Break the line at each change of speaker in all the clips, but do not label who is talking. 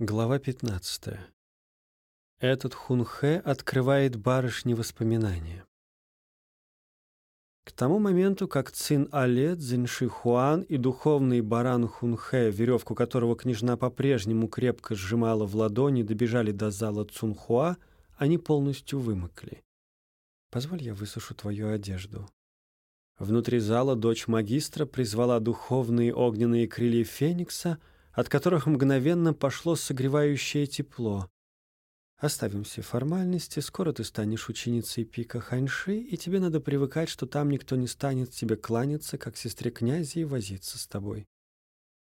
Глава 15. Этот хунхэ открывает барышне воспоминания. К тому моменту, как Цин Але, Цзиньши Хуан и духовный баран Хунхэ, веревку которого княжна по-прежнему крепко сжимала в ладони, добежали до зала Цунхуа, они полностью вымокли. «Позволь, я высушу твою одежду». Внутри зала дочь магистра призвала духовные огненные крылья Феникса — от которых мгновенно пошло согревающее тепло. Оставим все формальности, скоро ты станешь ученицей пика Ханьши, и тебе надо привыкать, что там никто не станет тебе кланяться, как сестре князя, и возиться с тобой.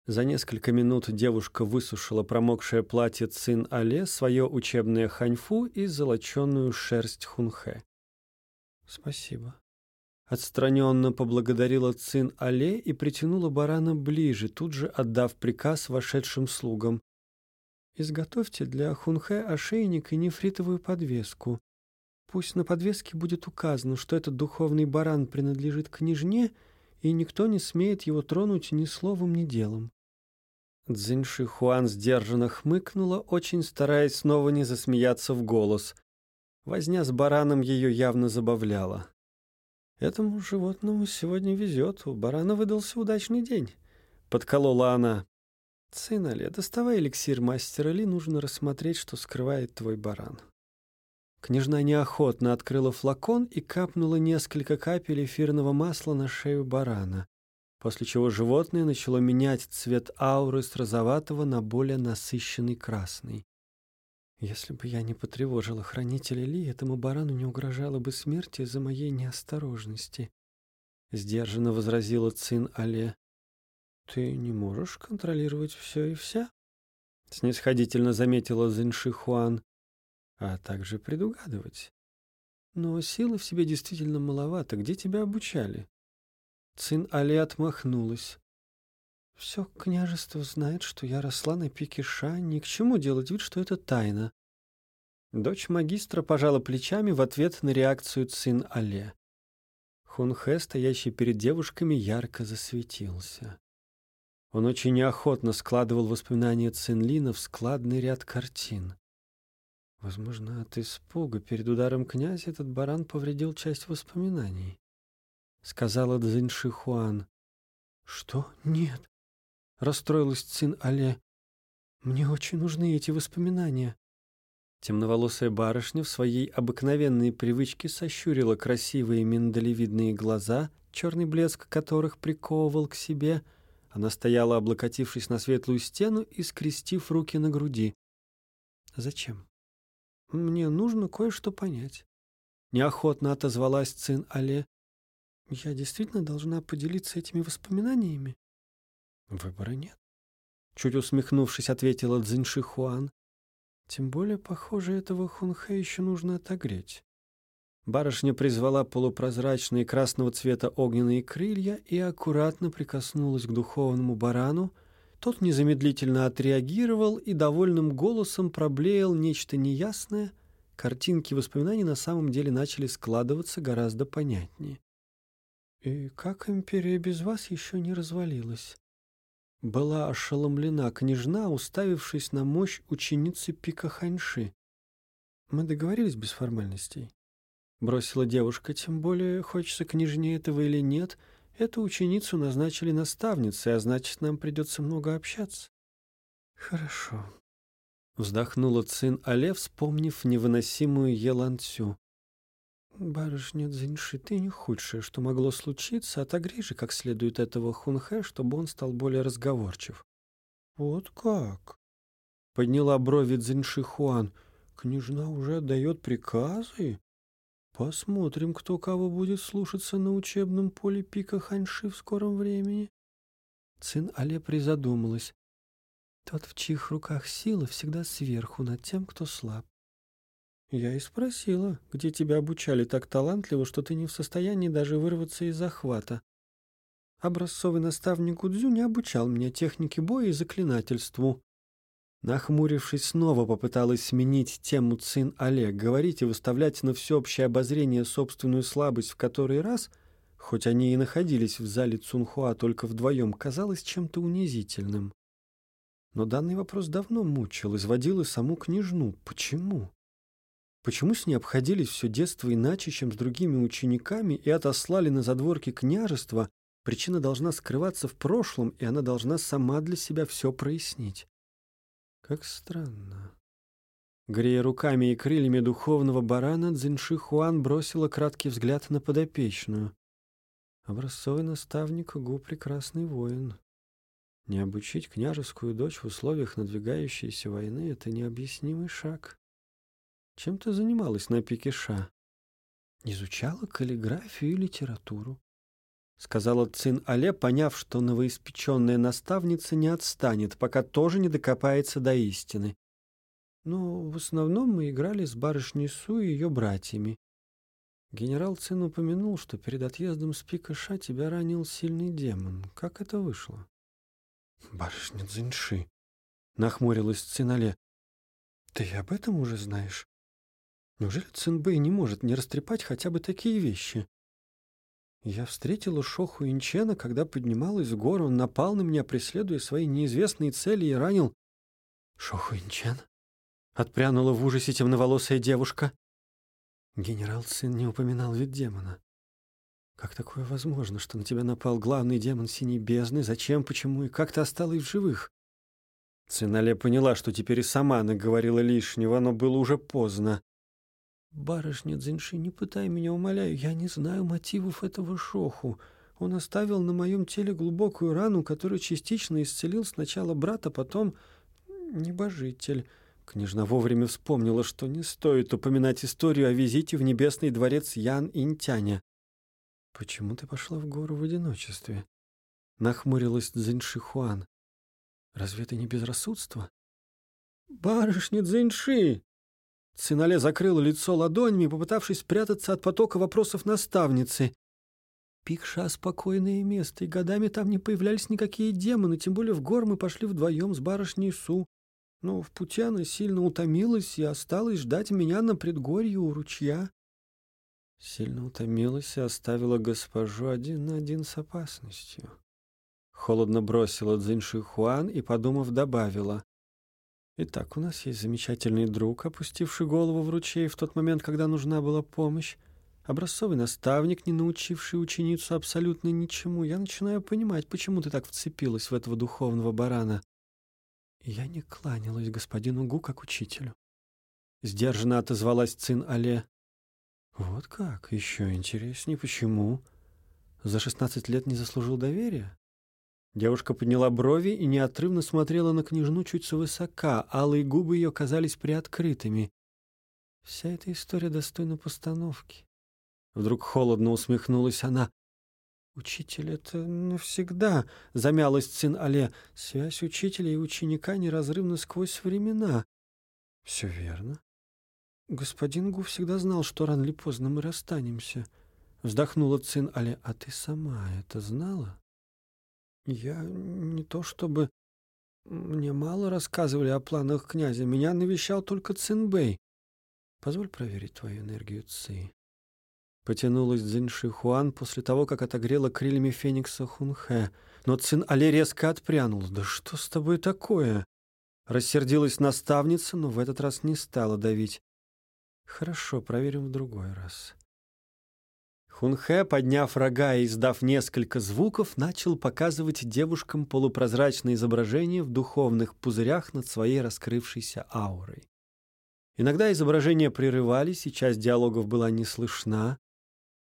За несколько минут девушка высушила промокшее платье Цин Але, свое учебное ханьфу и золоченную шерсть хунхэ. «Спасибо», Отстраненно поблагодарила Цин Але и притянула барана ближе, тут же отдав приказ вошедшим слугам. «Изготовьте для Хунхэ ошейник и нефритовую подвеску. Пусть на подвеске будет указано, что этот духовный баран принадлежит княжне, и никто не смеет его тронуть ни словом, ни делом». Цзиньши Хуан сдержанно хмыкнула, очень стараясь снова не засмеяться в голос. Возня с бараном ее явно забавляла. Этому животному сегодня везет, у барана выдался удачный день. Подколола она. Сын Али, доставай эликсир мастера Ли, нужно рассмотреть, что скрывает твой баран. Княжна неохотно открыла флакон и капнула несколько капель эфирного масла на шею барана, после чего животное начало менять цвет ауры с розоватого на более насыщенный красный. Если бы я не потревожила хранителя Ли, этому барану не угрожала бы смерть из-за моей неосторожности. Сдержанно возразила Цин Але. Ты не можешь контролировать все и вся? Снисходительно заметила Зинши Хуан. А также предугадывать. Но силы в себе действительно маловато. Где тебя обучали? Цин Але отмахнулась. Все княжество знает, что я росла на пике Ша, ни к чему делать вид, что это тайна. Дочь магистра пожала плечами в ответ на реакцию Цин Але. Хунхэ, стоящий перед девушками, ярко засветился. Он очень неохотно складывал воспоминания Цинлина в складный ряд картин. Возможно, от испуга перед ударом князя этот баран повредил часть воспоминаний. Сказала Цзиньши Хуан. «Что? Нет расстроилась Цин Але. «Мне очень нужны эти воспоминания». Темноволосая барышня в своей обыкновенной привычке сощурила красивые миндалевидные глаза, черный блеск которых приковывал к себе. Она стояла, облокотившись на светлую стену и скрестив руки на груди. «Зачем?» «Мне нужно кое-что понять». Неохотно отозвалась Цин Але. «Я действительно должна поделиться этими воспоминаниями?» Выбора нет. Чуть усмехнувшись, ответила Цзиньши Хуан. Тем более, похоже, этого хунхэ еще нужно отогреть. Барышня призвала полупрозрачные красного цвета огненные крылья и аккуратно прикоснулась к духовному барану. Тот незамедлительно отреагировал и довольным голосом проблеял нечто неясное. Картинки воспоминаний на самом деле начали складываться гораздо понятнее. «И как империя без вас еще не развалилась?» Была ошеломлена княжна, уставившись на мощь ученицы Пика Ханьши. «Мы договорились без формальностей», — бросила девушка, «тем более, хочется княжне этого или нет, эту ученицу назначили наставницей, а значит, нам придется много общаться». «Хорошо», — вздохнула Цин Але, вспомнив невыносимую Еланцю. «Барышня Цзиньши, ты не худшее, что могло случиться, отогрей же как следует этого хунхэ, чтобы он стал более разговорчив». «Вот как?» — подняла брови Цзиньши Хуан. «Княжна уже отдает приказы? Посмотрим, кто кого будет слушаться на учебном поле пика Ханьши в скором времени». Цин Але призадумалась. Тот, в чьих руках сила, всегда сверху над тем, кто слаб. Я и спросила, где тебя обучали так талантливо, что ты не в состоянии даже вырваться из захвата. Образцовый наставник Гудзю не обучал меня технике боя и заклинательству. Нахмурившись, снова попыталась сменить тему Цин Олег, говорить и выставлять на всеобщее обозрение собственную слабость в который раз, хоть они и находились в зале Цунхуа только вдвоем, казалось чем-то унизительным. Но данный вопрос давно мучил, изводил и саму княжну. Почему? Почему с ней обходились все детство иначе, чем с другими учениками, и отослали на задворки княжества? Причина должна скрываться в прошлом, и она должна сама для себя все прояснить. Как странно. Грея руками и крыльями духовного барана, Цзиньши Хуан бросила краткий взгляд на подопечную. Образцовый наставник Гу — прекрасный воин. Не обучить княжескую дочь в условиях надвигающейся войны — это необъяснимый шаг. Чем ты занималась на пике Ша? Изучала каллиграфию и литературу. Сказала Цин Але, поняв, что новоиспеченная наставница не отстанет, пока тоже не докопается до истины. Но в основном мы играли с барышней Су и ее братьями. Генерал Цин упомянул, что перед отъездом с пика Ша тебя ранил сильный демон. Как это вышло? Барышня Цзиньши, нахмурилась Цинале. Ты об этом уже знаешь? Неужели Цинбэй не может не растрепать хотя бы такие вещи? Я встретила Шоху Инчена, когда поднималась в гору. Он напал на меня, преследуя свои неизвестные цели, и ранил... Шоху Инчен? Отпрянула в ужасе темноволосая девушка. Генерал Цин не упоминал вид демона. Как такое возможно, что на тебя напал главный демон Синей Бездны? Зачем, почему и как ты осталась в живых? Цинале поняла, что теперь и сама наговорила лишнего, но было уже поздно. «Барышня Дзинши, не пытай меня, умоляю, я не знаю мотивов этого шоху. Он оставил на моем теле глубокую рану, которую частично исцелил сначала брат, а потом небожитель». Княжна вовремя вспомнила, что не стоит упоминать историю о визите в небесный дворец Ян Интяня. «Почему ты пошла в гору в одиночестве?» — нахмурилась Цзиньши Хуан. «Разве это не безрассудство?» «Барышня Цзиньши!» Цинале закрыла лицо ладонями, попытавшись спрятаться от потока вопросов наставницы. Пикша — спокойное место, и годами там не появлялись никакие демоны, тем более в гор мы пошли вдвоем с барышней Су. Но в пути она сильно утомилась и осталась ждать меня на предгорье у ручья. Сильно утомилась и оставила госпожу один на один с опасностью. Холодно бросила Цзиньши Хуан и, подумав, добавила. Итак, у нас есть замечательный друг, опустивший голову в ручей в тот момент, когда нужна была помощь. Образцовый наставник, не научивший ученицу абсолютно ничему. Я начинаю понимать, почему ты так вцепилась в этого духовного барана. Я не кланялась господину Гу как учителю. Сдержанно отозвалась Цин Але. Вот как? Еще интереснее. Почему? За шестнадцать лет не заслужил доверия? Девушка подняла брови и неотрывно смотрела на княжну чуть свысока, алые губы ее казались приоткрытыми. Вся эта история достойна постановки. Вдруг холодно усмехнулась она. «Учитель — это навсегда», — замялась сын Але. «Связь учителя и ученика неразрывна сквозь времена». «Все верно. Господин Гу всегда знал, что рано или поздно мы расстанемся». Вздохнула сын Але. «А ты сама это знала?» Я не то чтобы... Мне мало рассказывали о планах князя. Меня навещал только Цинбэй. Позволь проверить твою энергию Ци. Потянулась Цзиньши Хуан после того, как отогрела крыльями феникса Хунхэ. Но Цин Але резко отпрянул. «Да что с тобой такое?» Рассердилась наставница, но в этот раз не стала давить. «Хорошо, проверим в другой раз». Хунхэ, подняв рога и издав несколько звуков, начал показывать девушкам полупрозрачное изображение в духовных пузырях над своей раскрывшейся аурой. Иногда изображения прерывались, и часть диалогов была не слышна.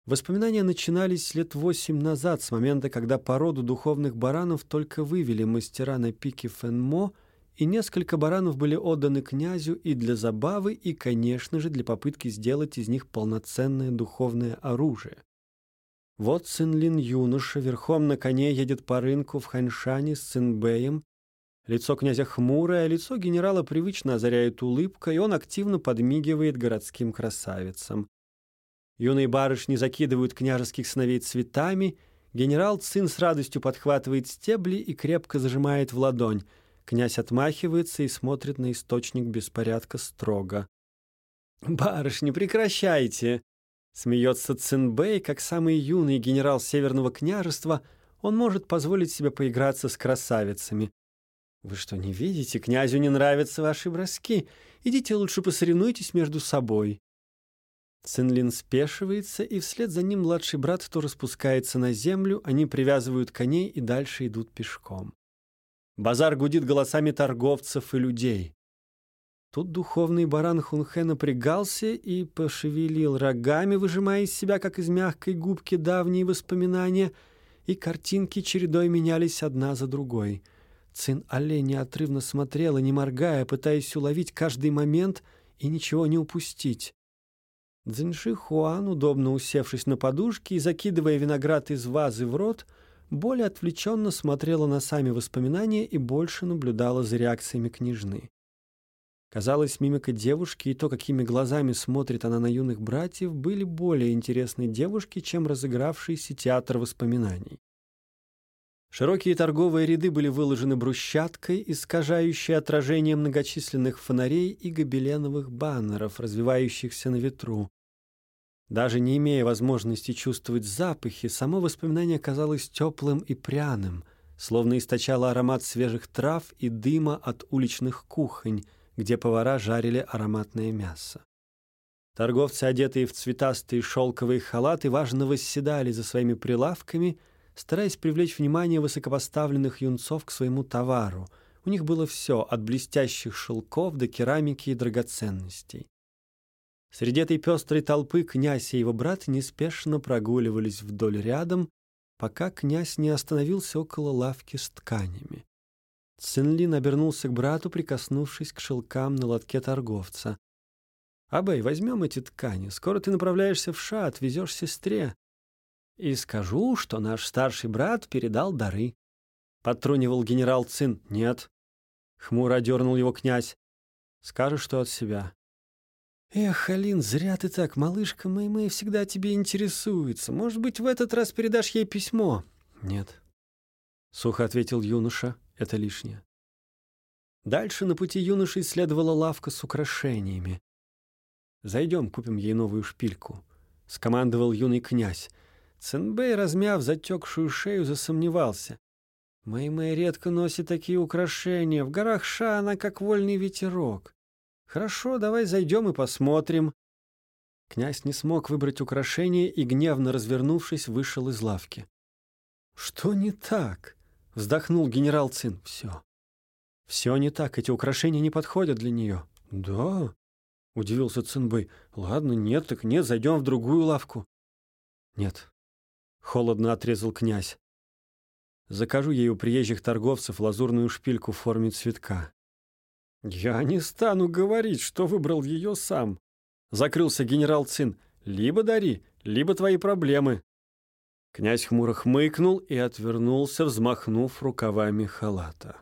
Воспоминания начинались лет восемь назад, с момента, когда породу духовных баранов только вывели мастера на пике Фенмо — и несколько баранов были отданы князю и для забавы, и, конечно же, для попытки сделать из них полноценное духовное оружие. Вот сын Лин юноша верхом на коне едет по рынку в Ханьшане с Цинбэем. Лицо князя хмурое, а лицо генерала привычно озаряет улыбка, и он активно подмигивает городским красавицам. Юные барышни закидывают княжеских сыновей цветами, генерал Цин с радостью подхватывает стебли и крепко зажимает в ладонь — Князь отмахивается и смотрит на источник беспорядка строго. «Барышни, прекращайте!» Смеется Цинбэй, как самый юный генерал Северного княжества, он может позволить себе поиграться с красавицами. «Вы что, не видите? Князю не нравятся ваши броски. Идите лучше посоревнуйтесь между собой». Цинлин спешивается, и вслед за ним младший брат то распускается на землю, они привязывают коней и дальше идут пешком. Базар гудит голосами торговцев и людей. Тут духовный баран Хунхэ напрягался и пошевелил рогами, выжимая из себя, как из мягкой губки, давние воспоминания, и картинки чередой менялись одна за другой. Цин Але неотрывно смотрела, не моргая, пытаясь уловить каждый момент и ничего не упустить. Цзиньши Хуан, удобно усевшись на подушке и закидывая виноград из вазы в рот, более отвлеченно смотрела на сами воспоминания и больше наблюдала за реакциями княжны. Казалось, мимика девушки и то, какими глазами смотрит она на юных братьев, были более интересны девушке, чем разыгравшийся театр воспоминаний. Широкие торговые ряды были выложены брусчаткой, искажающей отражение многочисленных фонарей и гобеленовых баннеров, развивающихся на ветру. Даже не имея возможности чувствовать запахи, само воспоминание казалось теплым и пряным, словно источало аромат свежих трав и дыма от уличных кухонь, где повара жарили ароматное мясо. Торговцы, одетые в цветастые шелковые халаты, важно восседали за своими прилавками, стараясь привлечь внимание высокопоставленных юнцов к своему товару. У них было все, от блестящих шелков до керамики и драгоценностей. Среди этой пестрой толпы князь и его брат неспешно прогуливались вдоль рядом, пока князь не остановился около лавки с тканями. Цинлин обернулся к брату, прикоснувшись к шелкам на лотке торговца. «Абэй, возьмем эти ткани. Скоро ты направляешься в Ша, отвезешь сестре. И скажу, что наш старший брат передал дары». Подтрунивал генерал Цин. «Нет». Хмуро одернул его князь. «Скажешь, что от себя. «Эх, Алин, зря ты так, малышка Мэй-Мэй всегда тебе интересуется. Может быть, в этот раз передашь ей письмо?» «Нет», — сухо ответил юноша, — «это лишнее». Дальше на пути юноши следовала лавка с украшениями. «Зайдем, купим ей новую шпильку», — скомандовал юный князь. Цинбэй, размяв затекшую шею, засомневался. «Мэй-Мэй редко носит такие украшения. В горах Ша она как вольный ветерок. «Хорошо, давай зайдем и посмотрим». Князь не смог выбрать украшение и, гневно развернувшись, вышел из лавки. «Что не так?» — вздохнул генерал Цин. «Все. Все не так, эти украшения не подходят для нее». «Да?» — удивился Цинбэй. «Ладно, нет, так нет, зайдем в другую лавку». «Нет», — холодно отрезал князь. «Закажу ей у приезжих торговцев лазурную шпильку в форме цветка. «Я не стану говорить, что выбрал ее сам», — закрылся генерал Цин. «Либо дари, либо твои проблемы». Князь хмуро хмыкнул и отвернулся, взмахнув рукавами халата.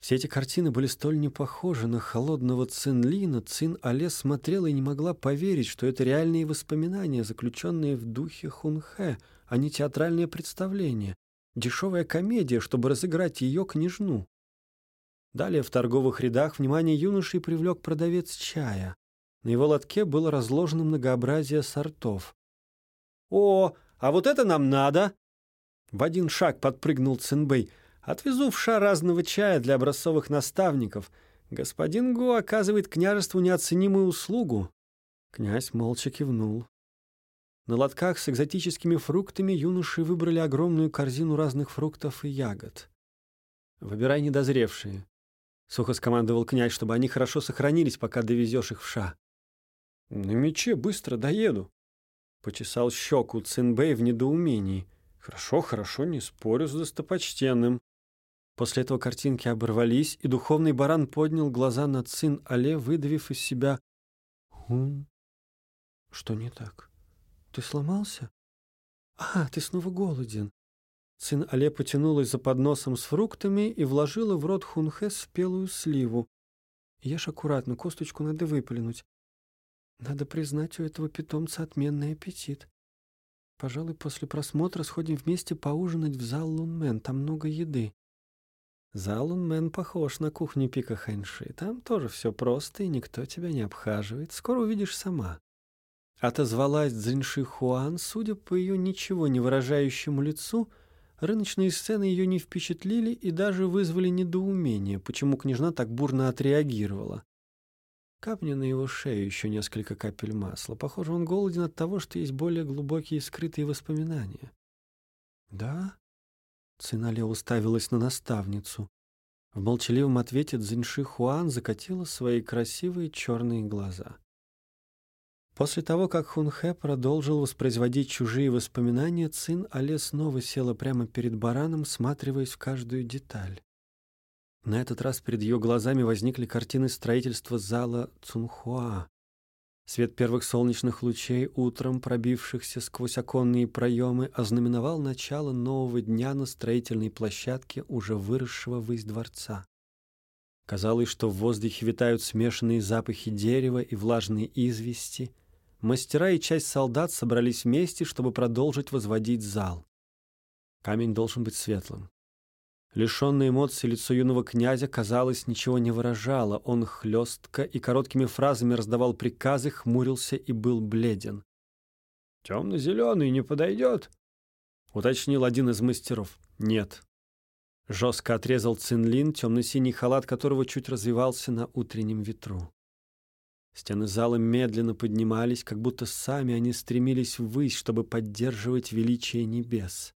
Все эти картины были столь не похожи на холодного Цин-Лина. Цин-Але смотрела и не могла поверить, что это реальные воспоминания, заключенные в духе Хунхэ, а не театральное представление, дешевая комедия, чтобы разыграть ее княжну. Далее в торговых рядах внимание юноши привлек продавец чая. На его лотке было разложено многообразие сортов. «О, а вот это нам надо!» В один шаг подпрыгнул Цинбэй. «Отвезу в ша разного чая для образцовых наставников. Господин Го оказывает княжеству неоценимую услугу». Князь молча кивнул. На лотках с экзотическими фруктами юноши выбрали огромную корзину разных фруктов и ягод. «Выбирай недозревшие», — сухо скомандовал князь, чтобы они хорошо сохранились, пока довезешь их в ша. «На мече быстро доеду», — почесал щеку Цинбэй в недоумении. «Хорошо, хорошо, не спорю с достопочтенным». После этого картинки оборвались, и духовный баран поднял глаза на Цин-Але, выдавив из себя «Хум». «Что не так? Ты сломался? А, ты снова голоден. Сын Але потянулась за подносом с фруктами и вложила в рот Хунхэ спелую сливу. Ешь аккуратно, косточку надо выплюнуть. Надо признать, у этого питомца отменный аппетит. Пожалуй, после просмотра сходим вместе поужинать в зал Лунмен, там много еды. Зал Лунмен похож на кухню Пика Хэньши. Там тоже все просто, и никто тебя не обхаживает. Скоро увидишь сама. Отозвалась Цзиньши Хуан, судя по ее ничего не выражающему лицу — рыночные сцены ее не впечатлили и даже вызвали недоумение, почему княжна так бурно отреагировала. Капни на его шею еще несколько капель масла. Похоже, он голоден от того, что есть более глубокие скрытые воспоминания. «Да?» Цинале уставилась на наставницу. В молчаливом ответе Цзиньши Хуан закатила свои красивые черные глаза. После того, как Хунхэ продолжил воспроизводить чужие воспоминания, Цин Але снова села прямо перед бараном, всматриваясь в каждую деталь. На этот раз перед ее глазами возникли картины строительства зала Цунхуа. Свет первых солнечных лучей, утром пробившихся сквозь оконные проемы, ознаменовал начало нового дня на строительной площадке уже выросшего высь дворца. Казалось, что в воздухе витают смешанные запахи дерева и влажные извести. Мастера и часть солдат собрались вместе, чтобы продолжить возводить зал. Камень должен быть светлым. Лишенное эмоций лицо юного князя, казалось, ничего не выражало. Он хлестко и короткими фразами раздавал приказы, хмурился и был бледен. «Темно-зеленый не подойдет?» — уточнил один из мастеров. «Нет». Жестко отрезал Цинлин, темно-синий халат которого чуть развивался на утреннем ветру. Стены зала медленно поднимались, как будто сами они стремились ввысь, чтобы поддерживать величие небес.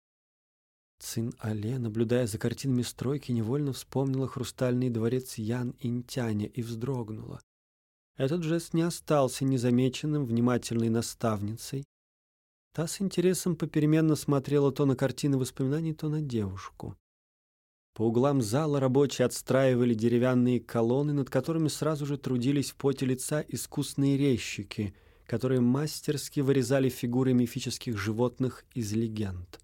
Цин Але, наблюдая за картинами стройки, невольно вспомнила хрустальный дворец Ян Интяня и вздрогнула. Этот жест не остался незамеченным внимательной наставницей. Та с интересом попеременно смотрела то на картины воспоминаний, то на девушку. По углам зала рабочие отстраивали деревянные колонны, над которыми сразу же трудились в поте лица искусные резчики, которые мастерски вырезали фигуры мифических животных из легенд.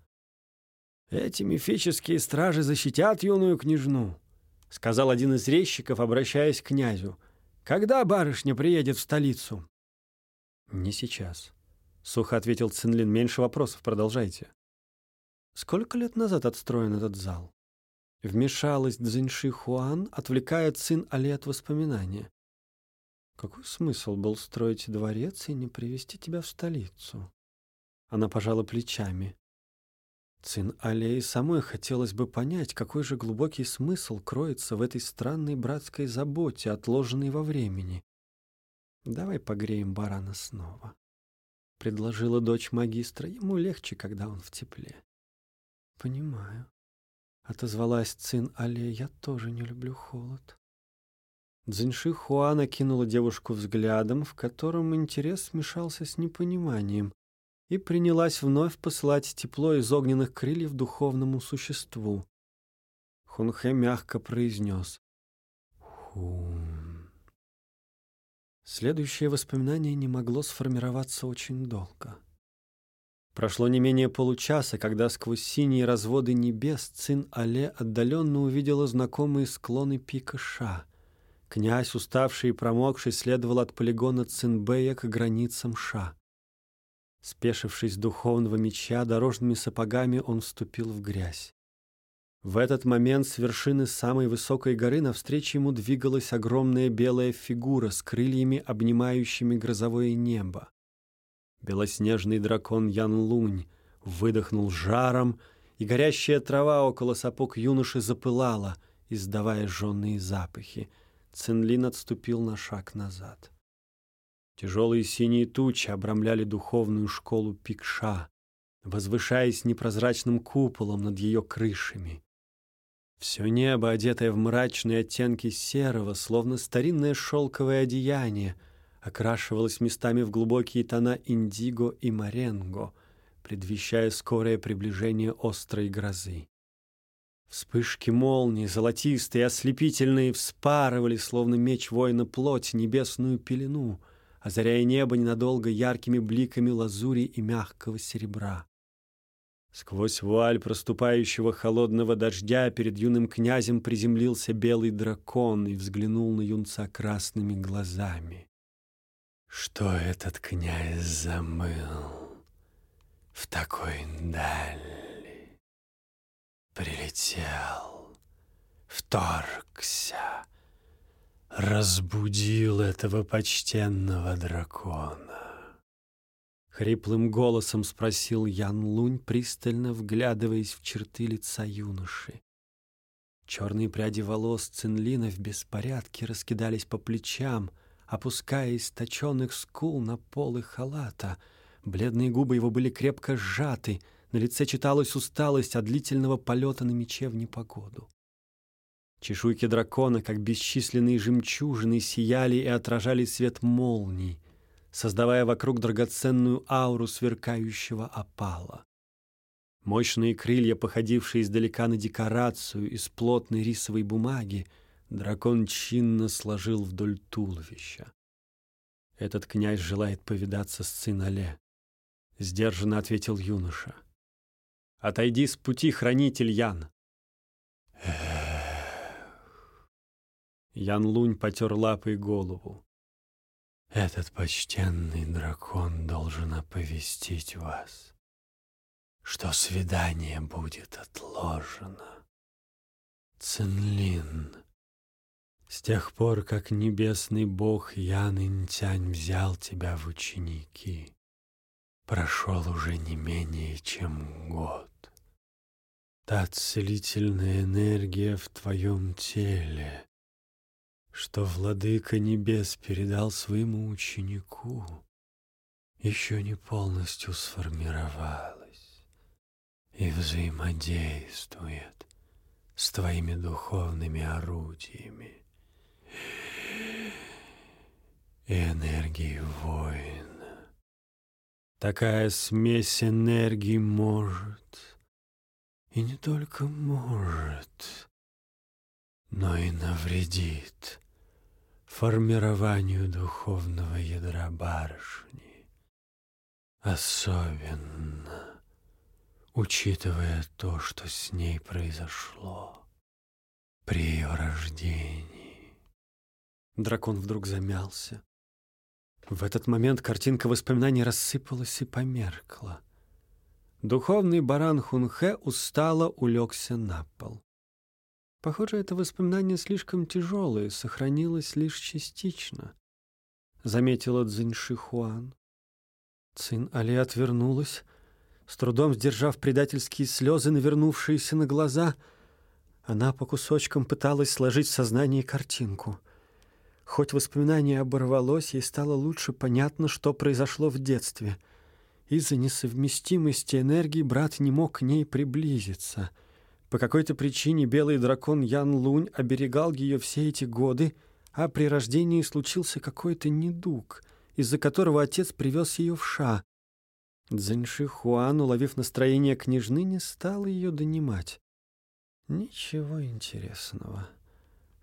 «Эти мифические стражи защитят юную княжну», — сказал один из резчиков, обращаясь к князю. «Когда барышня приедет в столицу?» «Не сейчас», — сухо ответил Цинлин. «Меньше вопросов, продолжайте». «Сколько лет назад отстроен этот зал?» Вмешалась Цзиньши Хуан, отвлекая Цин Али от воспоминания. «Какой смысл был строить дворец и не привести тебя в столицу?» Она пожала плечами. Цин Аллеи самой хотелось бы понять, какой же глубокий смысл кроется в этой странной братской заботе, отложенной во времени. «Давай погреем барана снова», — предложила дочь магистра. Ему легче, когда он в тепле. «Понимаю», — отозвалась Цин Аллея. «Я тоже не люблю холод». Цзиньши Хуана кинула девушку взглядом, в котором интерес смешался с непониманием и принялась вновь посылать тепло из огненных крыльев духовному существу. Хунхэ мягко произнес «Хун». Следующее воспоминание не могло сформироваться очень долго. Прошло не менее получаса, когда сквозь синие разводы небес Цин Але отдаленно увидела знакомые склоны пика Ша. Князь, уставший и промокший, следовал от полигона Цинбэя к границам Ша. Спешившись духовного меча, дорожными сапогами он вступил в грязь. В этот момент с вершины самой высокой горы навстречу ему двигалась огромная белая фигура с крыльями, обнимающими грозовое небо. Белоснежный дракон Ян Лунь выдохнул жаром, и горящая трава около сапог юноши запылала, издавая жженные запахи. Цинлин отступил на шаг назад. Тяжелые синие тучи обрамляли духовную школу Пикша, возвышаясь непрозрачным куполом над ее крышами. Все небо, одетое в мрачные оттенки серого, словно старинное шелковое одеяние, окрашивалось местами в глубокие тона индиго и маренго, предвещая скорое приближение острой грозы. Вспышки молний, золотистые, ослепительные, вспарывали, словно меч воина плоть, небесную пелену — озаряя небо ненадолго яркими бликами лазури и мягкого серебра. Сквозь вуаль проступающего холодного дождя перед юным князем приземлился белый дракон и взглянул на юнца красными глазами. Что этот князь замыл в такой дали? Прилетел, вторгся, разбудил этого почтенного дракона. Хриплым голосом спросил Ян Лунь, пристально вглядываясь в черты лица юноши. Черные пряди волос Цинлина в беспорядке раскидались по плечам, опуская из точенных скул на полы халата. Бледные губы его были крепко сжаты, на лице читалась усталость от длительного полета на мече в непогоду. Чешуйки дракона, как бесчисленные жемчужины, сияли и отражали свет молний, создавая вокруг драгоценную ауру сверкающего опала. Мощные крылья, походившие издалека на декорацию из плотной рисовой бумаги, дракон чинно сложил вдоль туловища. «Этот князь желает повидаться с Цинале», — сдержанно ответил юноша. «Отойди с пути, хранитель Ян!» Ян Лунь потер лапой голову. «Этот почтенный дракон должен оповестить вас» что свидание будет отложено. Цинлин, с тех пор, как небесный бог Ян Интянь взял тебя в ученики, прошел уже не менее чем год. Та целительная энергия в твоем теле, что владыка небес передал своему ученику, еще не полностью сформировалась и взаимодействует с твоими духовными орудиями и энергией воина. Такая смесь энергии может, и не только может, но и навредит формированию духовного ядра барышни. Особенно учитывая то, что с ней произошло при ее рождении. Дракон вдруг замялся. В этот момент картинка воспоминаний рассыпалась и померкла. Духовный баран Хунхэ устало улегся на пол. Похоже, это воспоминание слишком тяжелое, сохранилось лишь частично, заметила Цзиньши Хуан. Цин Али отвернулась, с трудом сдержав предательские слезы, навернувшиеся на глаза, она по кусочкам пыталась сложить в сознании картинку. Хоть воспоминание оборвалось, ей стало лучше понятно, что произошло в детстве. Из-за несовместимости энергии брат не мог к ней приблизиться. По какой-то причине белый дракон Ян Лунь оберегал ее все эти годы, а при рождении случился какой-то недуг, из-за которого отец привез ее в Ша, Цзиньши Хуан, уловив настроение княжны, не стал ее донимать. «Ничего интересного».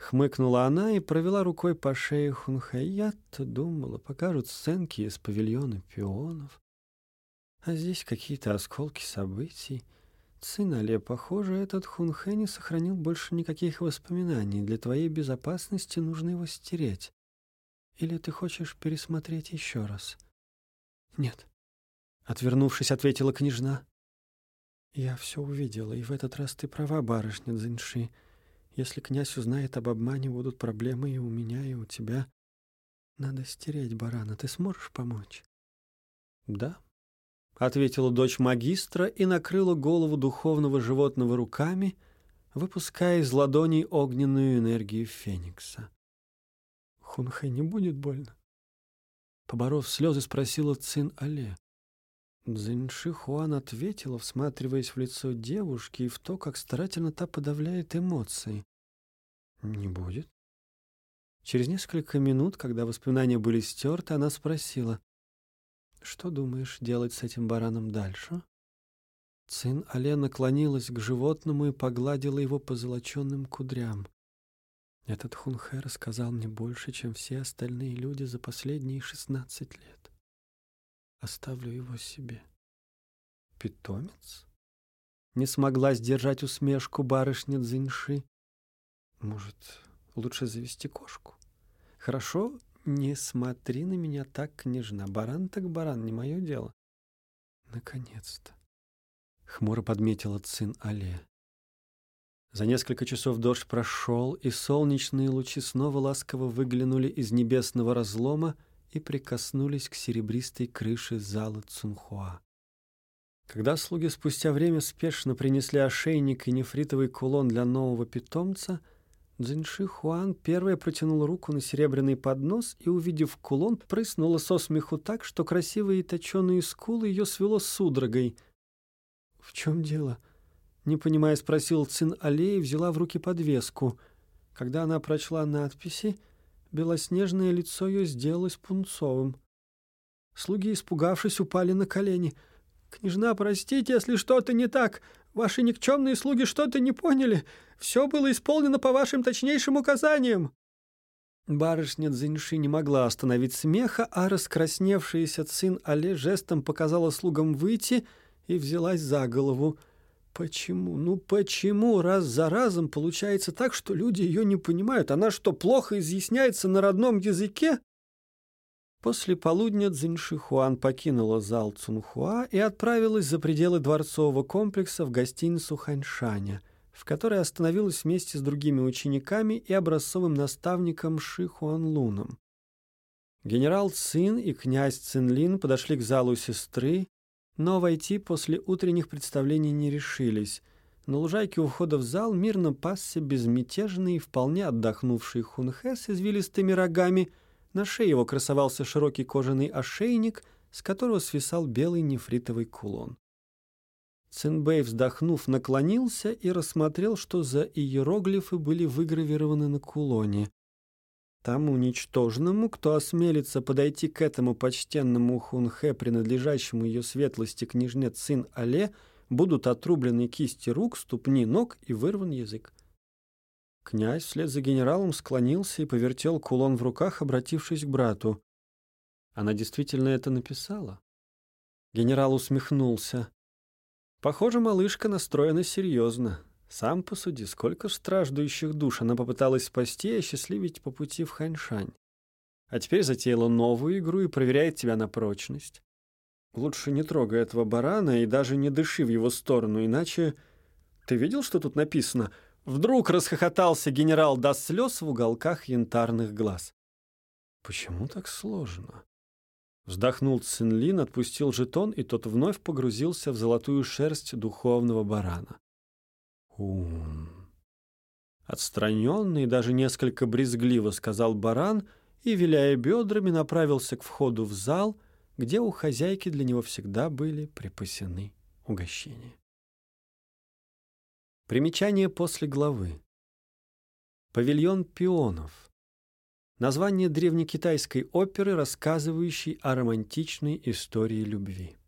Хмыкнула она и провела рукой по шее Хунхэ. Я-то думала, покажут сценки из павильона пионов. А здесь какие-то осколки событий. Цинале, похоже, этот Хунхэ не сохранил больше никаких воспоминаний. Для твоей безопасности нужно его стереть. Или ты хочешь пересмотреть еще раз? Нет. Отвернувшись, ответила княжна. «Я все увидела, и в этот раз ты права, барышня Дзиньши. Если князь узнает об обмане, будут проблемы и у меня, и у тебя. Надо стереть барана. Ты сможешь помочь?» «Да», — ответила дочь магистра и накрыла голову духовного животного руками, выпуская из ладоней огненную энергию Феникса. «Хунхэ не будет больно?» Поборов слезы, спросила Цин Але. Цзиньши Хуан ответила, всматриваясь в лицо девушки и в то, как старательно та подавляет эмоции. «Не будет». Через несколько минут, когда воспоминания были стерты, она спросила, «Что думаешь делать с этим бараном дальше?» Цин Але наклонилась к животному и погладила его по золоченным кудрям. Этот Хунхэ рассказал мне больше, чем все остальные люди за последние шестнадцать лет. Оставлю его себе. Питомец? Не смогла сдержать усмешку барышня Цзиньши. Может, лучше завести кошку? Хорошо, не смотри на меня так, княжна. Баран так баран, не мое дело. Наконец-то. Хмуро подметила Цин Але. За несколько часов дождь прошел, и солнечные лучи снова ласково выглянули из небесного разлома и прикоснулись к серебристой крыше зала Цунхуа. Когда слуги спустя время спешно принесли ошейник и нефритовый кулон для нового питомца, Цзиньши Хуан первая протянула руку на серебряный поднос и, увидев кулон, прыснула со смеху так, что красивые точеные скулы ее свело судорогой. «В чем дело?» Не понимая, спросил Цин Аллей и взяла в руки подвеску. Когда она прочла надписи, белоснежное лицо ее сделалось пунцовым. Слуги, испугавшись, упали на колени. «Княжна, простите, если что-то не так. Ваши никчемные слуги что-то не поняли. Все было исполнено по вашим точнейшим указаниям». Барышня Цзиньши не могла остановить смеха, а раскрасневшаяся Цин Але жестом показала слугам выйти и взялась за голову. Почему? Ну почему раз за разом получается так, что люди ее не понимают? Она что, плохо изъясняется на родном языке? После полудня Цзиньшихуан покинула зал Цунхуа и отправилась за пределы дворцового комплекса в гостиницу Ханьшаня, в которой остановилась вместе с другими учениками и образцовым наставником Ши Хуанлуном. Генерал Цин и князь Цинлин подошли к залу сестры, но войти после утренних представлений не решились. На лужайке у входа в зал мирно пасся безмятежный вполне отдохнувший хунхэ с извилистыми рогами. На шее его красовался широкий кожаный ошейник, с которого свисал белый нефритовый кулон. Цинбэй, вздохнув, наклонился и рассмотрел, что за иероглифы были выгравированы на кулоне. Тому ничтожному, кто осмелится подойти к этому почтенному хунхе, принадлежащему ее светлости княжне сын Але, будут отрублены кисти рук, ступни ног и вырван язык. Князь вслед за генералом склонился и повертел кулон в руках, обратившись к брату. Она действительно это написала? Генерал усмехнулся. Похоже, малышка настроена серьезно. Сам посуди, сколько страждущих душ она попыталась спасти и осчастливить по пути в Ханьшань. А теперь затеяла новую игру и проверяет тебя на прочность. Лучше не трогай этого барана и даже не дыши в его сторону, иначе... Ты видел, что тут написано? Вдруг расхохотался генерал до слез в уголках янтарных глаз. Почему так сложно? Вздохнул Цинлин, отпустил жетон, и тот вновь погрузился в золотую шерсть духовного барана. Ум. Отстраненный, даже несколько брезгливо сказал баран и, виляя бедрами, направился к входу в зал, где у хозяйки для него всегда были припасены угощения. Примечание после главы. Павильон пионов. Название древнекитайской оперы, рассказывающей о романтичной истории любви.